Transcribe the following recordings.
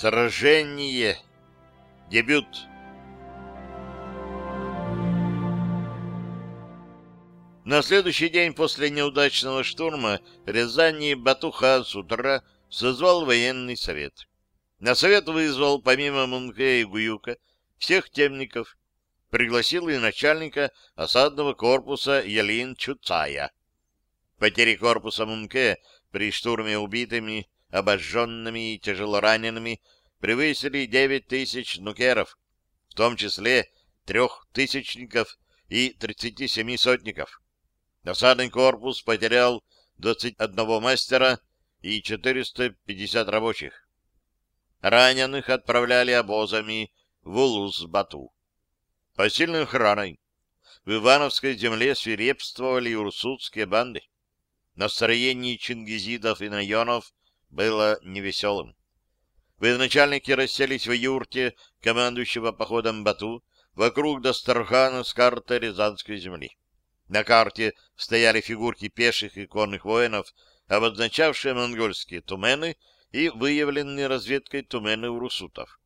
Сражение. Дебют. На следующий день после неудачного штурма Рязани Батуха с утра созвал военный совет. На совет вызвал, помимо Мунке и Гуюка, всех темников, пригласил и начальника осадного корпуса Ялин Чуцая. Потери корпуса Мунке при штурме убитыми, обожженными и тяжелоранеными превысили 9 тысяч нукеров, в том числе трехтысячников и 37 сотников. Осадный корпус потерял 21 мастера и 450 рабочих. Раненых отправляли обозами в Улус-Бату. По сильной охраной в Ивановской земле свирепствовали урсутские банды. Настроение чингизидов и найонов было невеселым. Военачальники расселись в юрте командующего походом Бату вокруг Дастархана с картой Рязанской земли. На карте стояли фигурки пеших и конных воинов, обозначавшие монгольские тумены и выявленные разведкой тумены урусутов.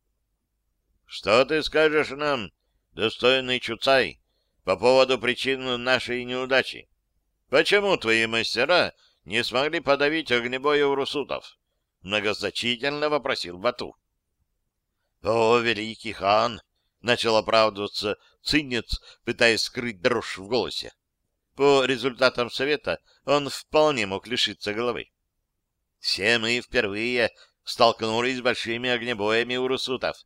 — Что ты скажешь нам, достойный Чуцай, по поводу причин нашей неудачи? Почему твои мастера не смогли подавить огнебоя урусутов? — многозначительно вопросил Бату. — О, великий хан! — начал оправдываться цинец, пытаясь скрыть дрожь в голосе. По результатам совета он вполне мог лишиться головы. Все мы впервые столкнулись с большими огнебоями у русутов.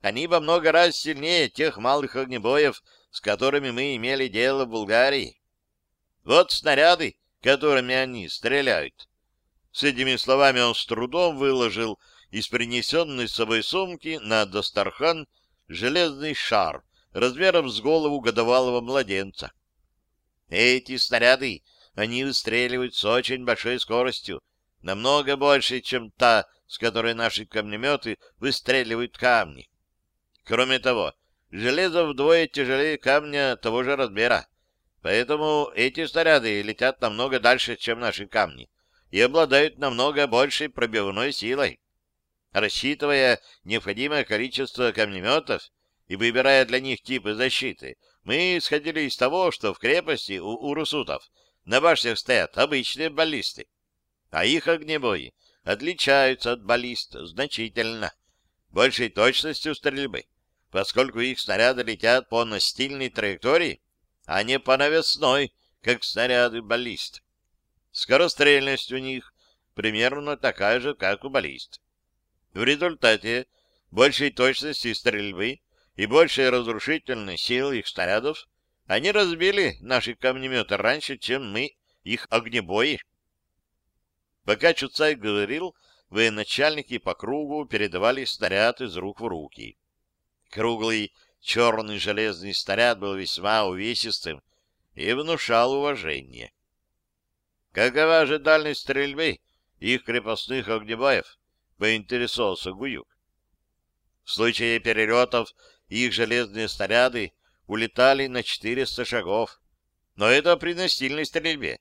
Они во много раз сильнее тех малых огнебоев, с которыми мы имели дело в Булгарии. Вот снаряды, которыми они стреляют. С этими словами он с трудом выложил из принесенной с собой сумки на Дастархан железный шар размером с голову годовалого младенца. Эти снаряды они выстреливают с очень большой скоростью, намного больше, чем та, с которой наши камнеметы выстреливают камни. Кроме того, железо вдвое тяжелее камня того же размера, поэтому эти снаряды летят намного дальше, чем наши камни, и обладают намного большей пробивной силой. Рассчитывая необходимое количество камнеметов и выбирая для них типы защиты, мы исходили из того, что в крепости у урусутов на башнях стоят обычные баллисты, а их огнебои отличаются от баллист значительно, большей точностью стрельбы, поскольку их снаряды летят по настильной траектории, а не по навесной, как снаряды баллист. Скорострельность у них примерно такая же, как у баллист. В результате большей точности стрельбы и большей разрушительной силы их снарядов, они разбили наши камнеметы раньше, чем мы их огнебои. Пока Чуцай говорил, военачальники по кругу передавали снаряд из рук в руки. Круглый черный железный снаряд был весьма увесистым и внушал уважение. Какова же дальность стрельбы их крепостных огнебоев? Поинтересовался Гуюк. В случае перелетов их железные снаряды улетали на 400 шагов. Но это при настильной стрельбе.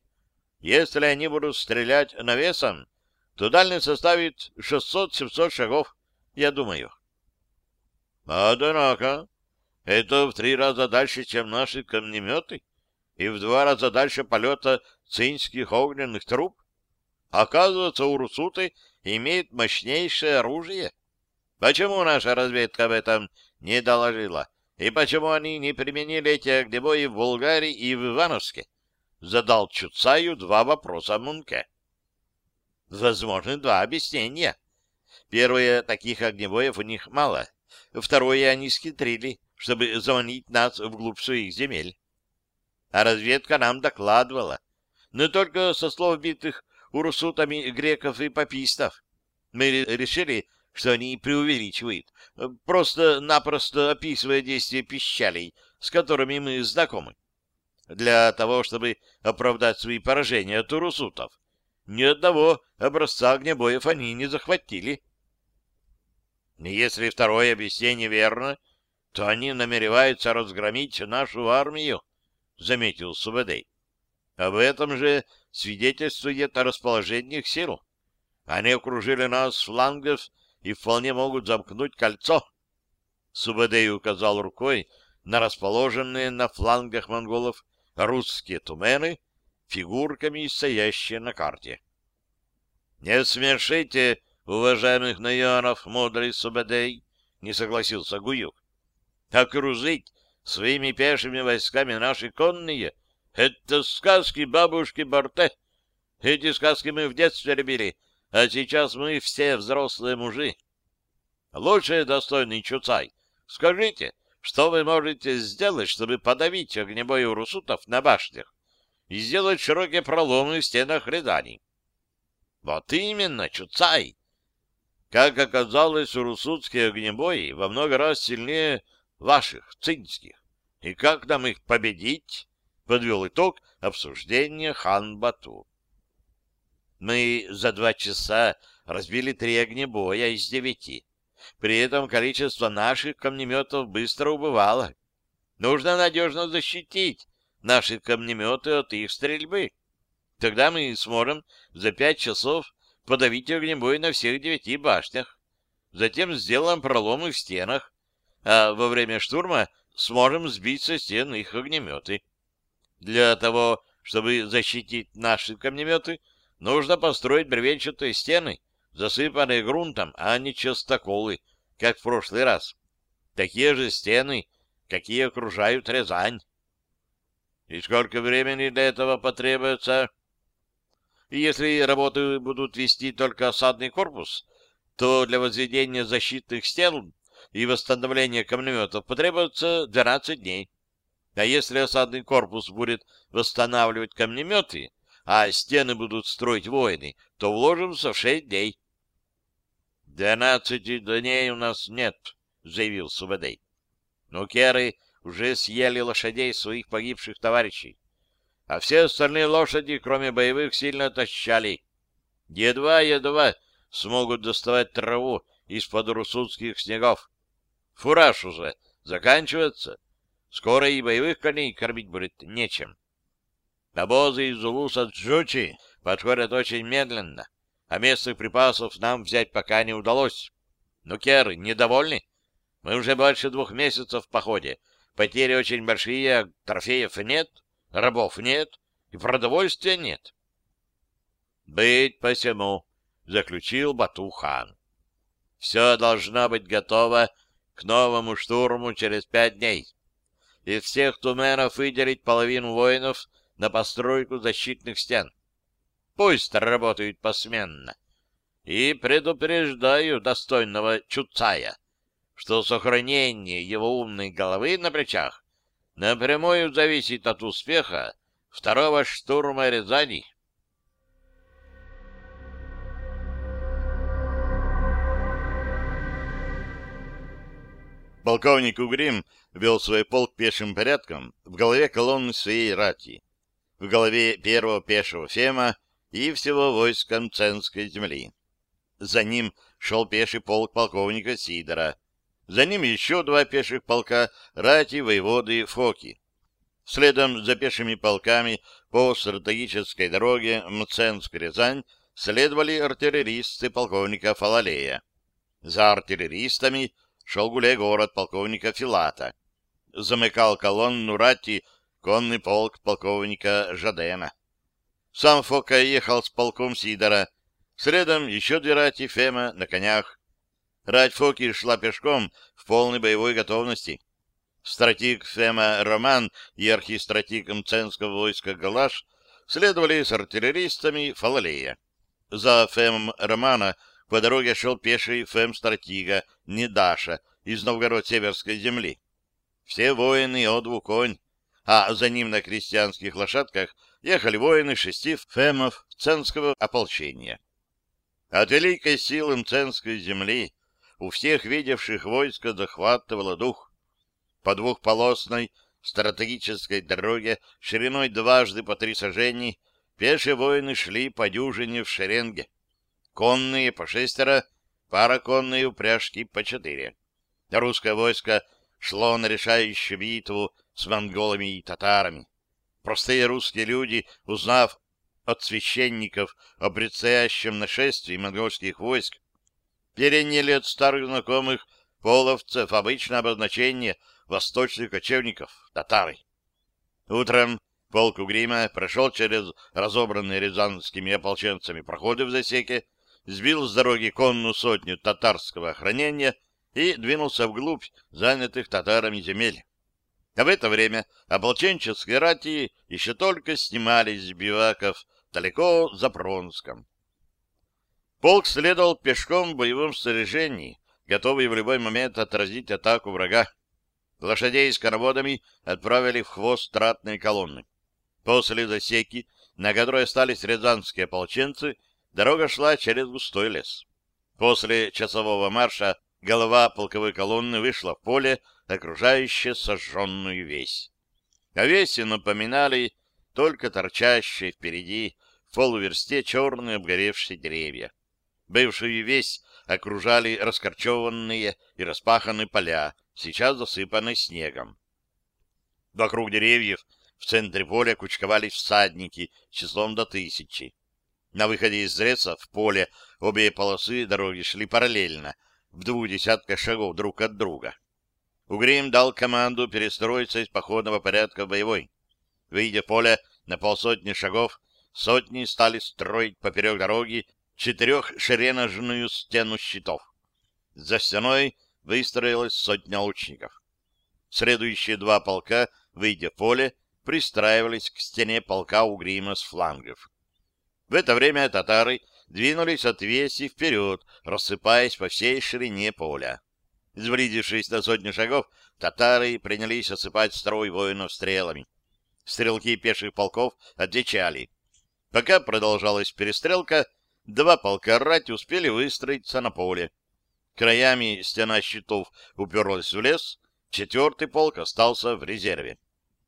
Если они будут стрелять навесом, то дальность составит 600-700 шагов, я думаю. Однако, это в три раза дальше, чем наши камнеметы, и в два раза дальше полета цинских огненных труб. Оказывается, урусуты имеют мощнейшее оружие. Почему наша разведка об этом не доложила? И почему они не применили эти огнебои в Булгарии и в Ивановске? Задал Чуцаю два вопроса Мунке. Возможны два объяснения. Первое, таких огнебоев у них мало. Второе, они схитрили, чтобы заманить нас вглубь своих земель. А разведка нам докладывала. Но только со слов битых урусутами греков и папистов. Мы решили, что они преувеличивают, просто-напросто описывая действия пищалей, с которыми мы знакомы. Для того, чтобы оправдать свои поражения от урусутов, ни одного образца огнебоев они не захватили. Если второе объяснение верно, то они намереваются разгромить нашу армию, — заметил Субадей. Об этом же свидетельствует о расположении сил. Они окружили нас с флангов и вполне могут замкнуть кольцо. Субадей указал рукой на расположенные на флангах монголов русские тумены, фигурками стоящие на карте. — Не смешите, уважаемых наянов, мудрый Субадей, — не согласился Гуюк. — Окружить своими пешими войсками наши конные — это сказки бабушки Барте. Эти сказки мы в детстве любили, а сейчас мы все взрослые мужи. Лучше, достойный Чуцай, скажите, что вы можете сделать, чтобы подавить огнебой урусутов на башнях и сделать широкие проломы в стенах Рязани? Вот именно, Чуцай! Как оказалось, урусутские огнебои во много раз сильнее ваших, цинских. И как нам их победить? Подвел итог обсуждения хан Бату. Мы за два часа разбили три огнебоя из девяти. При этом количество наших камнеметов быстро убывало. Нужно надежно защитить наши камнеметы от их стрельбы. Тогда мы сможем за пять часов подавить огнебой на всех девяти башнях. Затем сделаем проломы в стенах, а во время штурма сможем сбить со стен их огнеметы. Для того, чтобы защитить наши камнеметы, нужно построить бревенчатые стены, засыпанные грунтом, а не частоколы, как в прошлый раз. Такие же стены, какие окружают Рязань. И сколько времени для этого потребуется? Если работы будут вести только осадный корпус, то для возведения защитных стен и восстановления камнеметов потребуется 12 дней. А если осадный корпус будет восстанавливать камнеметы, а стены будут строить воины, то вложимся в 6 дней. «Двенадцати дней у нас нет», — заявил Субадей. Но керы уже съели лошадей своих погибших товарищей, а все остальные лошади, кроме боевых, сильно тащали. Едва-едва смогут доставать траву из-под русудских снегов. Фураж уже заканчивается. Скоро и боевых коней кормить будет нечем. Обозы из Улуса Джучи подходят очень медленно а местных припасов нам взять пока не удалось. Ну, керы, недовольны? Мы уже больше двух месяцев в походе. Потери очень большие, а трофеев нет, рабов нет и продовольствия нет. — Быть посему, — заключил Бату-хан. — Все должно быть готово к новому штурму через пять дней. Из всех туменов выделить половину воинов на постройку защитных стен. Пусть работают посменно. И предупреждаю достойного Чуцая, что сохранение его умной головы на плечах напрямую зависит от успеха второго штурма Рязани. Полковник Угрим вел свой полк пешим порядком в голове колонны своей рати. В голове первого пешего Фема и всего войска Мценской земли. За ним шел пеший полк полковника Сидора. За ним еще два пеших полка рати воеводы Фоки. Следом за пешими полками по стратегической дороге Мценск-Рязань следовали артиллеристы полковника Фалалея. За артиллеристами шел гуляй-город полковника Филата. Замыкал колонну рати конный полк полковника Жадена. Сам Фока ехал с полком Сидора. Следом еще две рати Фема на конях. Рать Фоки шла пешком в полной боевой готовности. Стратик Фема Роман и архистратик Мценского войска Галаш следовали с артиллеристами Фалалея. За Фемом Романа по дороге шел пеший Фем-стратига Недаша из Новгород-Северской земли. Все воины о двух конь, а за ним на крестьянских лошадках ехали воины шести фемов Ценского ополчения. От великой силы Мценской земли у всех видевших войска захватывало дух. По двухполосной стратегической дороге шириной дважды по три сажений пешие воины шли по дюжине в шеренге. Конные по шестеро, пара конные упряжки по четыре. Русское войско шло на решающую битву с монголами и татарами. Простые русские люди, узнав от священников о предстоящем нашествии монгольских войск, переняли от старых знакомых половцев обычное обозначение восточных кочевников — татары. Утром полк Угрима прошел через разобранные рязанскими ополченцами проходы в засеке, сбил с дороги конную сотню татарского охранения и двинулся вглубь занятых татарами земель. А в это время ополченческие рати еще только снимались с биваков далеко за Пронском. Полк следовал пешком в боевом снаряжении, готовый в любой момент отразить атаку врага. Лошадей с коноводами отправили в хвост тратной колонны. После засеки, на которой остались рязанские ополченцы, дорога шла через густой лес. После часового марша голова полковой колонны вышла в поле, окружающее сожженную весь. О весе напоминали только торчащие впереди в полуверсте черные обгоревшие деревья. Бывшую весь окружали раскорчеванные и распаханные поля, сейчас засыпанные снегом. Вокруг деревьев в центре поля кучковались всадники числом до тысячи. На выходе из леса в поле обе полосы дороги шли параллельно, в двух десятках шагов друг от друга. Угрим дал команду перестроиться из походного порядка в боевой. Выйдя в поле на полсотни шагов, сотни стали строить поперек дороги четырехшереножную стену щитов. За стеной выстроилась сотня лучников. Следующие два полка, выйдя в поле, пристраивались к стене полка Угрима с флангов. В это время татары двинулись от веси вперед, рассыпаясь по всей ширине поля. Сблизившись на сотню шагов, татары принялись осыпать строй воинов стрелами. Стрелки пеших полков отвечали. Пока продолжалась перестрелка, Два полка рати успели выстроиться на поле. Краями стена щитов уперлась в лес, четвертый полк остался в резерве.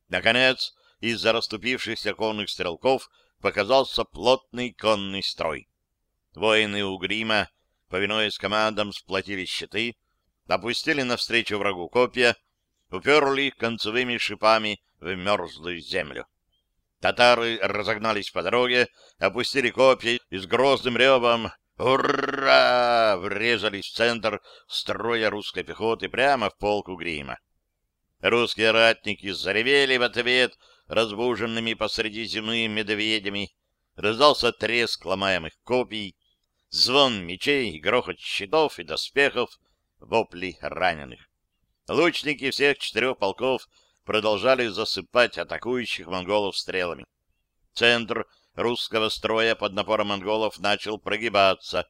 Наконец, из-за расступившихся конных стрелков показался плотный конный строй. Воины Угрима, повинуясь командам, сплотили щиты, опустили навстречу врагу копья, уперли их концевыми шипами в мерзлую землю. Татары разогнались по дороге, опустили копья и с грозным ревом «Ура!» врезались в центр строя русской пехоты прямо в полку грима. Русские ратники заревели в ответ разбуженными посреди зимы медведями. Раздался треск ломаемых копий, звон мечей, грохот щитов и доспехов, вопли раненых. Лучники всех четырех полков продолжали засыпать атакующих монголов стрелами. Центр русского строя под напором монголов начал прогибаться.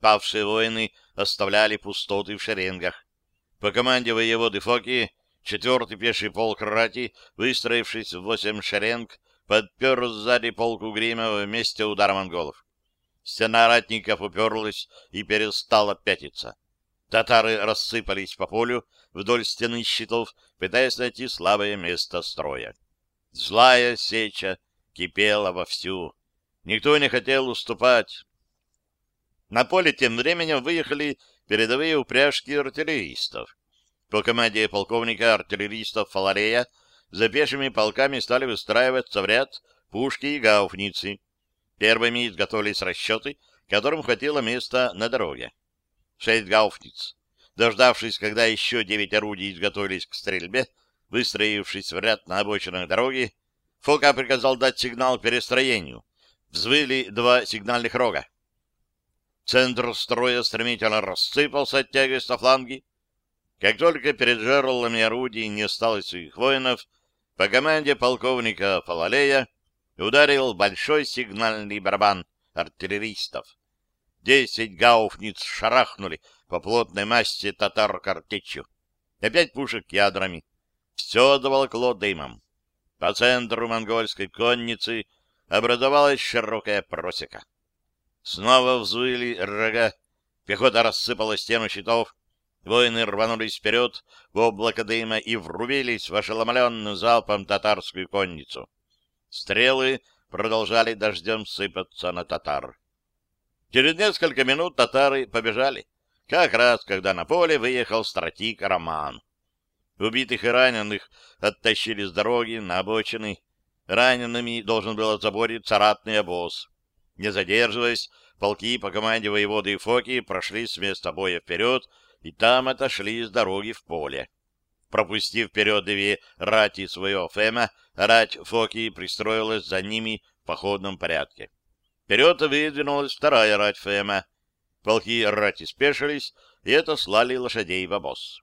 Павшие воины оставляли пустоты в шеренгах. По команде воеводы Фоки четвертый пеший полк рати, выстроившись в восемь шеренг, подпер сзади полку Грима вместе удара монголов. Стена ратников уперлась и перестала пятиться. Татары рассыпались по полю вдоль стены щитов, пытаясь найти слабое место строя. Злая сеча кипела вовсю. Никто не хотел уступать. На поле тем временем выехали передовые упряжки артиллеристов. По команде полковника артиллеристов Фаларея за пешими полками стали выстраиваться в ряд пушки и гауфницы. Первыми изготовились расчеты, которым хватило места на дороге шесть гауфниц. Дождавшись, когда еще девять орудий изготовились к стрельбе, выстроившись в ряд на обочинах дороги, Фока приказал дать сигнал к перестроению. Взвыли два сигнальных рога. Центр строя стремительно рассыпался от тягость на фланги. Как только перед жерлами орудий не осталось своих воинов, по команде полковника Фалалея ударил большой сигнальный барабан артиллеристов. Десять гауфниц шарахнули по плотной массе татар картечью. Опять пушек ядрами. Все заволокло дымом. По центру монгольской конницы образовалась широкая просека. Снова взвыли рога. Пехота рассыпала стену щитов. Воины рванулись вперед в облако дыма и врубились в ошеломленную залпом татарскую конницу. Стрелы продолжали дождем сыпаться на татар. Через несколько минут татары побежали, как раз когда на поле выехал стратик Роман. Убитых и раненых оттащили с дороги на обочины. Ранеными должен был озаботиться ратный обоз. Не задерживаясь, полки по команде воеводы и Фоки прошли с места боя вперед и там отошли с дороги в поле. Пропустив вперед две рати своего Фема, рать Фоки пристроилась за ними в походном порядке. Вперед выдвинулась вторая рать Фема. Полки рати спешились и отослали лошадей в обоз.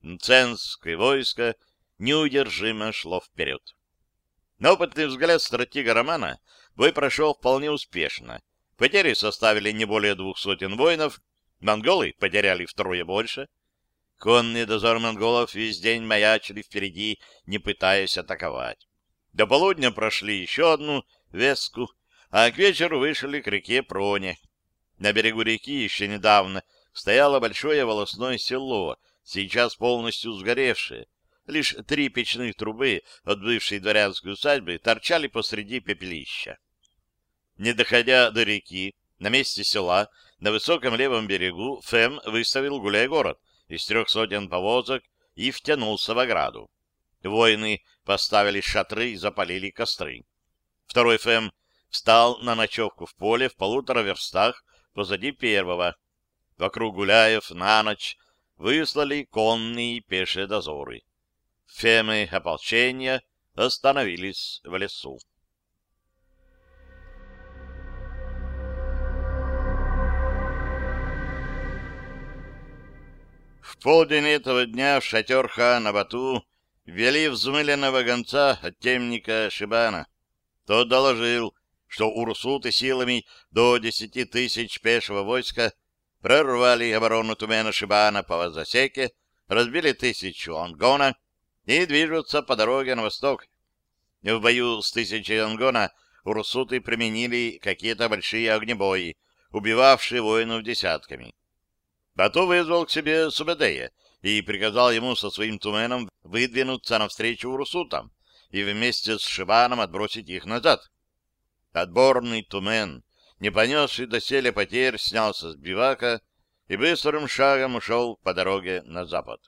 Мценское войско неудержимо шло вперед. На опытный взгляд стратега Романа бой прошел вполне успешно. Потери составили не более двух сотен воинов, монголы потеряли втрое больше. Конный дозор монголов весь день маячили впереди, не пытаясь атаковать. До полудня прошли еще одну веску, а к вечеру вышли к реке Проне. На берегу реки еще недавно стояло большое волосное село, сейчас полностью сгоревшее. Лишь три печных трубы от бывшей дворянской усадьбы торчали посреди пепелища. Не доходя до реки, на месте села, на высоком левом берегу, Фэм выставил гуляй-город из трех сотен повозок и втянулся в ограду. Воины поставили шатры и запалили костры. Второй Фэм встал на ночевку в поле в полутора верстах позади первого. Вокруг гуляев на ночь выслали конные и пешие дозоры. Фемы ополчения остановились в лесу. Полдень этого дня в шатер хана Бату ввели взмыленного гонца от темника Шибана. Тот доложил, что урсуты силами до десяти тысяч пешего войска прорвали оборону Тумена Шибана по засеке, разбили тысячу ангона и движутся по дороге на восток. В бою с тысячей ангона урсуты применили какие-то большие огнебои, убивавшие воинов десятками. Бату вызвал к себе Субедея и приказал ему со своим туменом выдвинуться навстречу урсутам и вместе с Шибаном отбросить их назад. Отборный тумен, не понесший доселе потерь, снялся с бивака и быстрым шагом ушел по дороге на запад.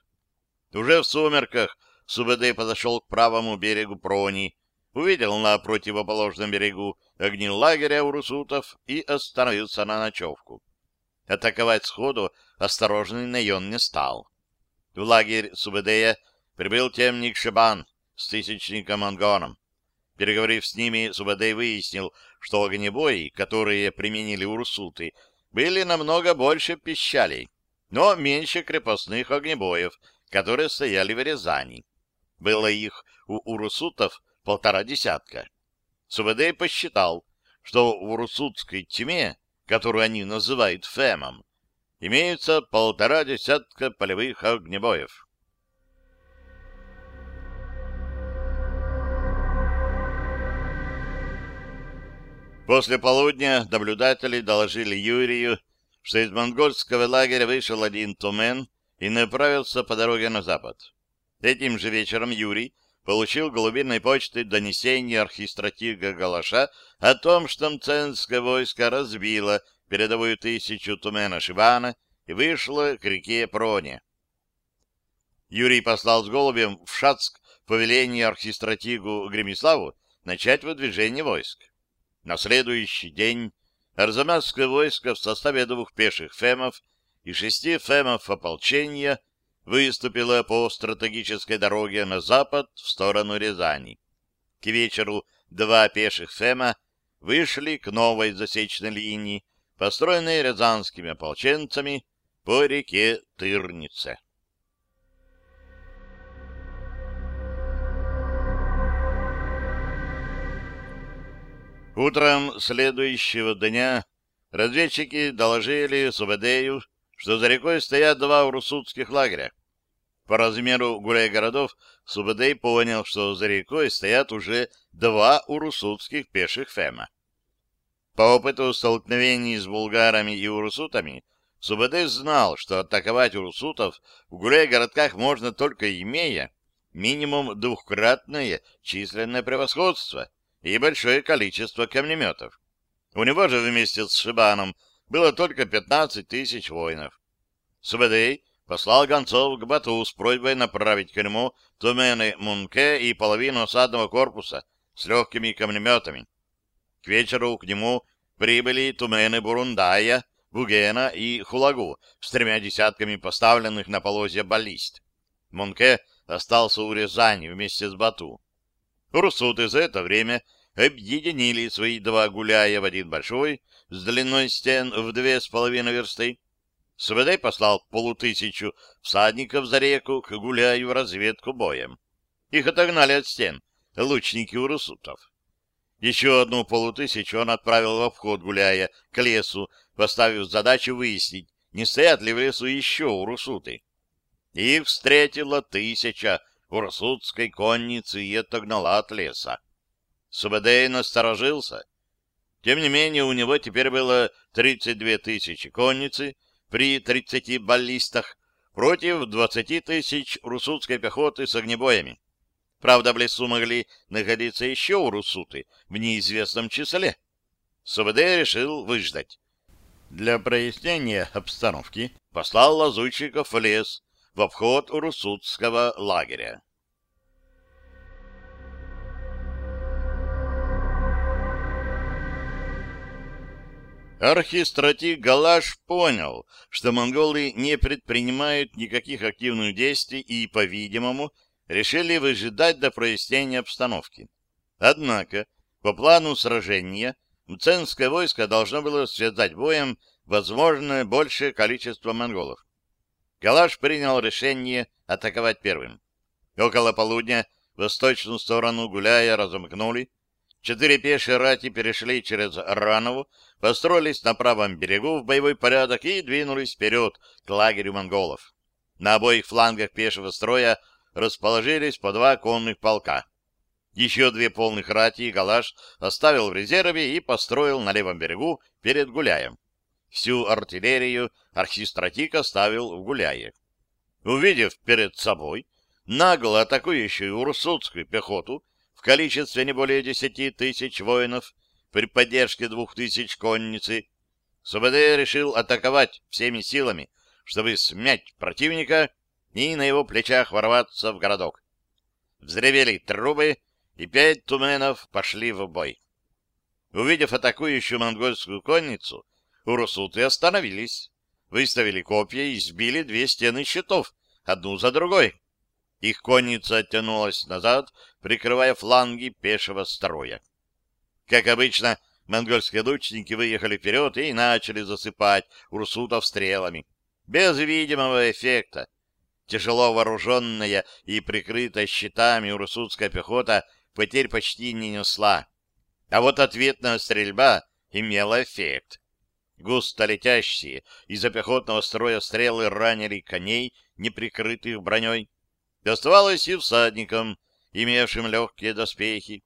Уже в сумерках Субэдэй подошел к правому берегу Прони, увидел на противоположном берегу огни лагеря урусутов и остановился на ночевку. Атаковать сходу осторожный Найон не стал. В лагерь Субэдея прибыл темник Шибан с тысячником Ангоном. Переговорив с ними, Субадей выяснил, что огнебои, которые применили урсуты, были намного больше пищалей, но меньше крепостных огнебоев, которые стояли в Рязани. Было их у урусутов полтора десятка. Субадей посчитал, что в урусутской тьме, которую они называют Фемом, имеется полтора десятка полевых огнебоев. После полудня наблюдатели доложили Юрию, что из монгольского лагеря вышел один тумен и направился по дороге на запад. Этим же вечером Юрий получил голубиной почты донесение архистратига Галаша о том, что мценское войско разбило передовую тысячу тумена Шибана и вышло к реке Проне. Юрий послал с голубем в Шацк повеление архистратигу Гремиславу начать выдвижение войск. На следующий день Арзамасское войско в составе двух пеших фемов и шести фемов ополчения выступило по стратегической дороге на запад в сторону Рязани. К вечеру два пеших фема вышли к новой засечной линии, построенной рязанскими ополченцами по реке Тырнице. Утром следующего дня разведчики доложили Субедею, что за рекой стоят два урусутских лагеря. По размеру гуляй-городов Субедей понял, что за рекой стоят уже два урусутских пеших фема. По опыту столкновений с булгарами и урусутами Субедей знал, что атаковать урусутов в гуляй-городках можно только имея минимум двухкратное численное превосходство — и большое количество камнеметов. У него же вместе с Шибаном было только 15 тысяч воинов. Субэдэй послал гонцов к Бату с просьбой направить к нему тумены Мунке и половину осадного корпуса с легкими камнеметами. К вечеру к нему прибыли тумены Бурундая, Бугена и Хулагу с тремя десятками поставленных на полозья баллист. Монке остался у Рязани вместе с Бату. Урсуты за это время объединили свои два гуляя в один большой, с длиной стен в две с половиной версты. СВД послал полутысячу всадников за реку к гуляю в разведку боем. Их отогнали от стен лучники урусутов. Еще одну полутысячу он отправил в обход гуляя к лесу, поставив задачу выяснить, не стоят ли в лесу еще урусуты. Их встретила тысяча урсутской конницы и отогнала от леса. Субадей насторожился. Тем не менее, у него теперь было 32 тысячи конницы при 30 баллистах против 20 тысяч русутской пехоты с огнебоями. Правда, в лесу могли находиться еще урусуты в неизвестном числе. СВД решил выждать. Для прояснения обстановки послал лазутчиков в лес в обход урусутского лагеря. Архистратик Галаш понял, что монголы не предпринимают никаких активных действий и, по-видимому, решили выжидать до прояснения обстановки. Однако, по плану сражения, Мценское войско должно было связать боем возможно большее количество монголов. Галаш принял решение атаковать первым. Около полудня восточную сторону гуляя разомкнули, Четыре пешие рати перешли через Ранову, построились на правом берегу в боевой порядок и двинулись вперед к лагерю монголов. На обоих флангах пешего строя расположились по два конных полка. Еще две полных рати Галаш оставил в резерве и построил на левом берегу перед Гуляем. Всю артиллерию архистратик оставил в Гуляе. Увидев перед собой нагло атакующую урсутскую пехоту, количестве не более десяти тысяч воинов при поддержке двух тысяч конницы, СВД решил атаковать всеми силами, чтобы смять противника и на его плечах ворваться в городок. Взревели трубы, и пять туменов пошли в бой. Увидев атакующую монгольскую конницу, урусуты остановились, выставили копья и сбили две стены щитов, одну за другой. Их конница оттянулась назад, прикрывая фланги пешего строя. Как обычно, монгольские лучники выехали вперед и начали засыпать урсутов стрелами. Без видимого эффекта. Тяжело вооруженная и прикрытая щитами урсутская пехота потерь почти не несла. А вот ответная стрельба имела эффект. Густо летящие из-за пехотного строя стрелы ранили коней, не прикрытых броней, Доставалось и всадникам, имевшим легкие доспехи.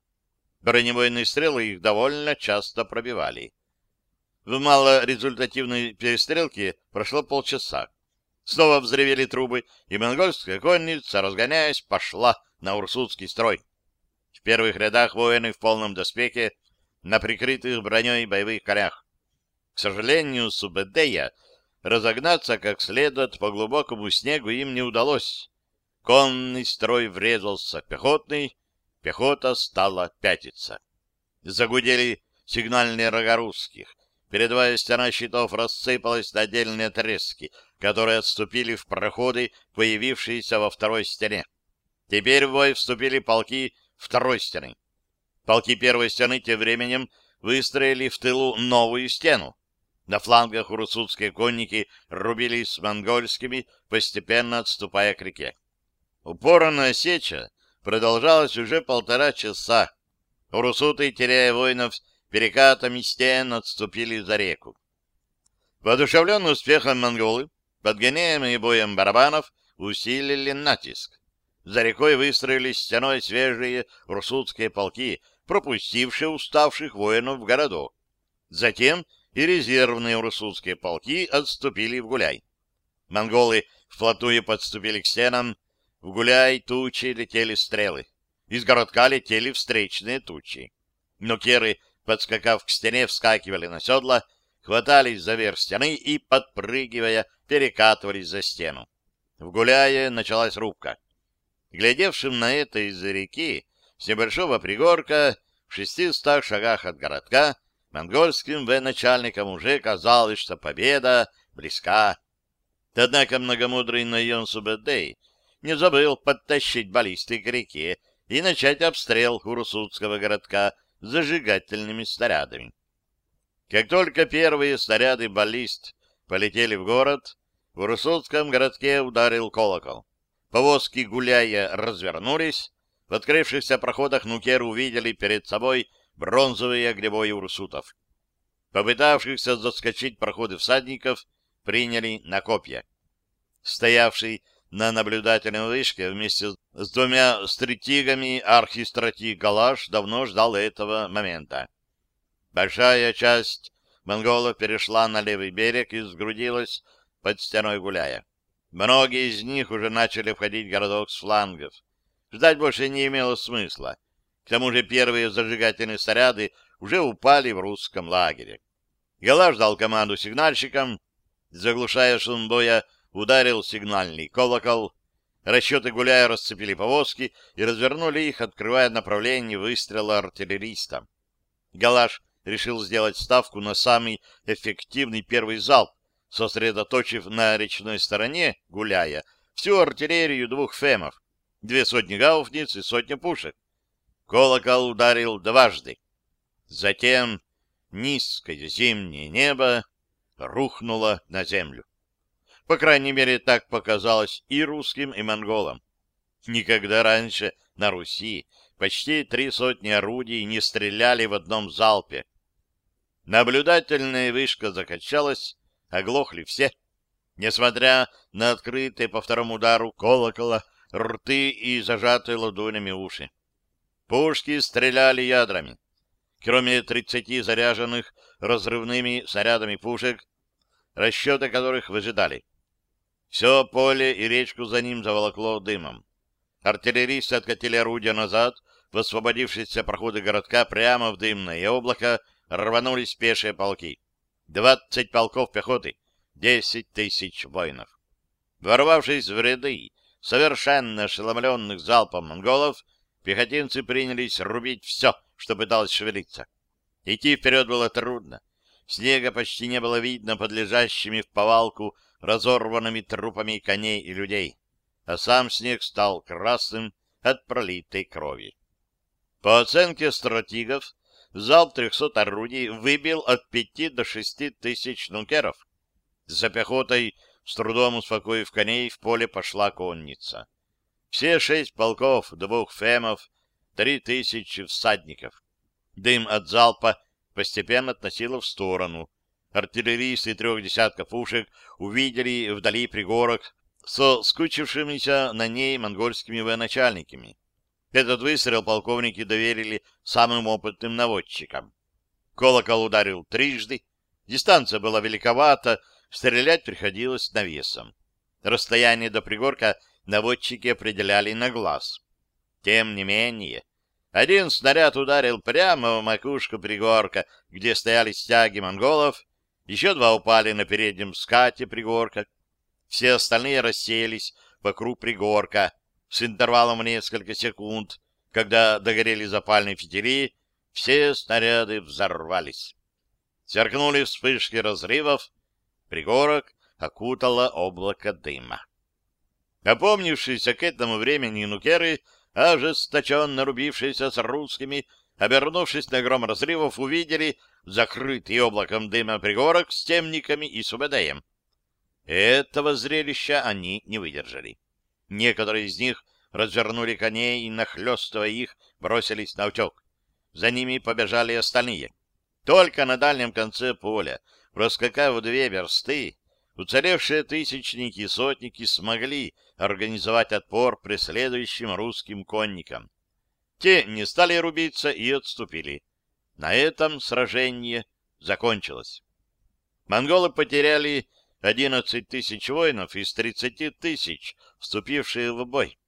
Бронебойные стрелы их довольно часто пробивали. В малорезультативной перестрелке прошло полчаса. Снова взревели трубы, и монгольская конница, разгоняясь, пошла на урсутский строй. В первых рядах воины в полном доспехе, на прикрытых броней боевых конях. К сожалению, Субэдея разогнаться как следует по глубокому снегу им не удалось. Конный строй врезался пехотный, пехота стала пятиться. Загудели сигнальные рога русских. Передовая стена щитов рассыпалась на отдельные отрезки, которые отступили в проходы, появившиеся во второй стене. Теперь в бой вступили полки второй стены. Полки первой стены тем временем выстроили в тылу новую стену. На флангах урусутские конники рубились с монгольскими, постепенно отступая к реке. Упорная сеча продолжалась уже полтора часа. Урусуты, теряя воинов, перекатами стен отступили за реку. Воодушевленные успехом монголы, подгоняемые боем барабанов, усилили натиск. За рекой выстроились стеной свежие урсутские полки, пропустившие уставших воинов в городок. Затем и резервные урсутские полки отступили в Гуляй. Монголы вплотную подступили к стенам, в гуляй тучи летели стрелы. Из городка летели встречные тучи. Но керы, подскакав к стене, вскакивали на седла, хватались за верх стены и, подпрыгивая, перекатывались за стену. В гуляе началась рубка. Глядевшим на это из-за реки, с небольшого пригорка, в шестистах шагах от городка, монгольским военачальникам уже казалось, что победа близка. Однако многомудрый Найон Субэдэй не забыл подтащить баллисты к реке и начать обстрел Урусутского городка зажигательными снарядами. Как только первые снаряды баллист полетели в город, в Урусутском городке ударил колокол. Повозки, гуляя, развернулись. В открывшихся проходах нукеры увидели перед собой бронзовые огнебои урсутов. Попытавшихся заскочить проходы всадников приняли на копья. Стоявший на наблюдательной вышке вместе с двумя стратегами архистратиг Галаш давно ждал этого момента. Большая часть монголов перешла на левый берег и сгрудилась под стеной гуляя. Многие из них уже начали входить в городок с флангов. Ждать больше не имело смысла. К тому же первые зажигательные снаряды уже упали в русском лагере. Галаш дал команду сигнальщикам, заглушая шум боя, ударил сигнальный колокол. Расчеты гуляя расцепили повозки и развернули их, открывая направление выстрела артиллериста. Галаш решил сделать ставку на самый эффективный первый залп, сосредоточив на речной стороне, гуляя, всю артиллерию двух фемов, две сотни гауфниц и сотня пушек. Колокол ударил дважды. Затем низкое зимнее небо рухнуло на землю. По крайней мере, так показалось и русским, и монголам. Никогда раньше на Руси почти три сотни орудий не стреляли в одном залпе. Наблюдательная вышка закачалась, оглохли все. Несмотря на открытые по второму удару колокола, рты и зажатые ладонями уши. Пушки стреляли ядрами. Кроме тридцати заряженных разрывными снарядами пушек, расчеты которых выжидали. Все поле и речку за ним заволокло дымом. Артиллеристы откатили орудия назад, в освободившиеся проходы городка прямо в дымное облако рванулись пешие полки. Двадцать полков пехоты, десять тысяч воинов. Ворвавшись в ряды совершенно ошеломленных залпом монголов, пехотинцы принялись рубить все, что пыталось шевелиться. Идти вперед было трудно. Снега почти не было видно под лежащими в повалку разорванными трупами коней и людей, а сам снег стал красным от пролитой крови. По оценке стратегов, залп трехсот орудий выбил от пяти до шести тысяч нукеров. За пехотой, с трудом успокоив коней, в поле пошла конница. Все шесть полков, двух фемов, три тысячи всадников. Дым от залпа постепенно относило в сторону, артиллеристы трех десятков пушек увидели вдали пригорок со скучившимися на ней монгольскими военачальниками. Этот выстрел полковники доверили самым опытным наводчикам. Колокол ударил трижды, дистанция была великовата, стрелять приходилось навесом. Расстояние до пригорка наводчики определяли на глаз. Тем не менее, один снаряд ударил прямо в макушку пригорка, где стояли стяги монголов, еще два упали на переднем скате пригорка. Все остальные рассеялись вокруг пригорка с интервалом в несколько секунд. Когда догорели запальные фитили, все снаряды взорвались. Сверкнули вспышки разрывов, пригорок окутало облако дыма. Опомнившиеся к этому времени нукеры, ожесточенно рубившиеся с русскими, обернувшись на гром разрывов, увидели закрытый облаком дыма пригорок с темниками и субэдеем. Этого зрелища они не выдержали. Некоторые из них развернули коней и, нахлестывая их, бросились на утек. За ними побежали остальные. Только на дальнем конце поля, проскакав две версты, уцелевшие тысячники и сотники смогли организовать отпор преследующим русским конникам. Те не стали рубиться и отступили. На этом сражение закончилось. Монголы потеряли 11 тысяч воинов из 30 тысяч, вступивших в бой.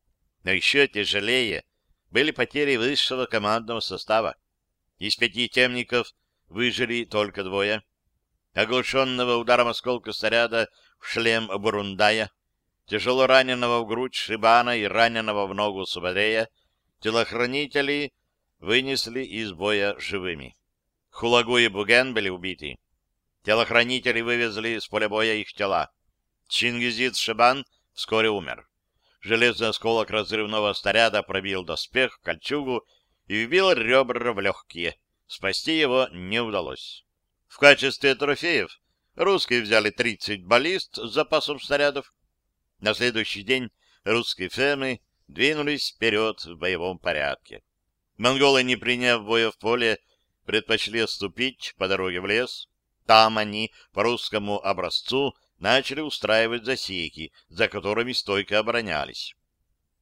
Но еще тяжелее были потери высшего командного состава. Из пяти темников выжили только двое. Оглушенного ударом осколка снаряда в шлем Бурундая, тяжело раненого в грудь Шибана и раненого в ногу Субадея, телохранители вынесли из боя живыми. Хулагу и Буген были убиты. Телохранители вывезли с поля боя их тела. Чингизид Шибан вскоре умер. Железный осколок разрывного снаряда пробил доспех, кольчугу и вбил ребра в легкие. Спасти его не удалось. В качестве трофеев русские взяли 30 баллист с запасом снарядов. На следующий день русские фемы двинулись вперед в боевом порядке. Монголы, не приняв боя в поле, предпочли отступить по дороге в лес. Там они, по русскому образцу, начали устраивать засеки, за которыми стойко оборонялись.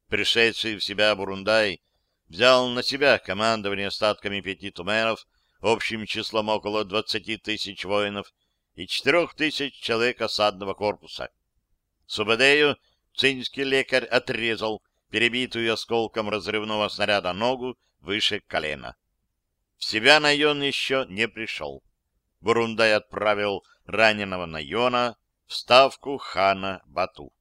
Пришедший в себя Бурундай взял на себя командование остатками пяти туменов общим числом около двадцати тысяч воинов и четырех тысяч человек осадного корпуса. Субадею цинский лекарь отрезал перебитую осколком разрывного снаряда ногу выше колена. В себя Найон еще не пришел. Бурундай отправил раненого Найона в ставку хана Бату.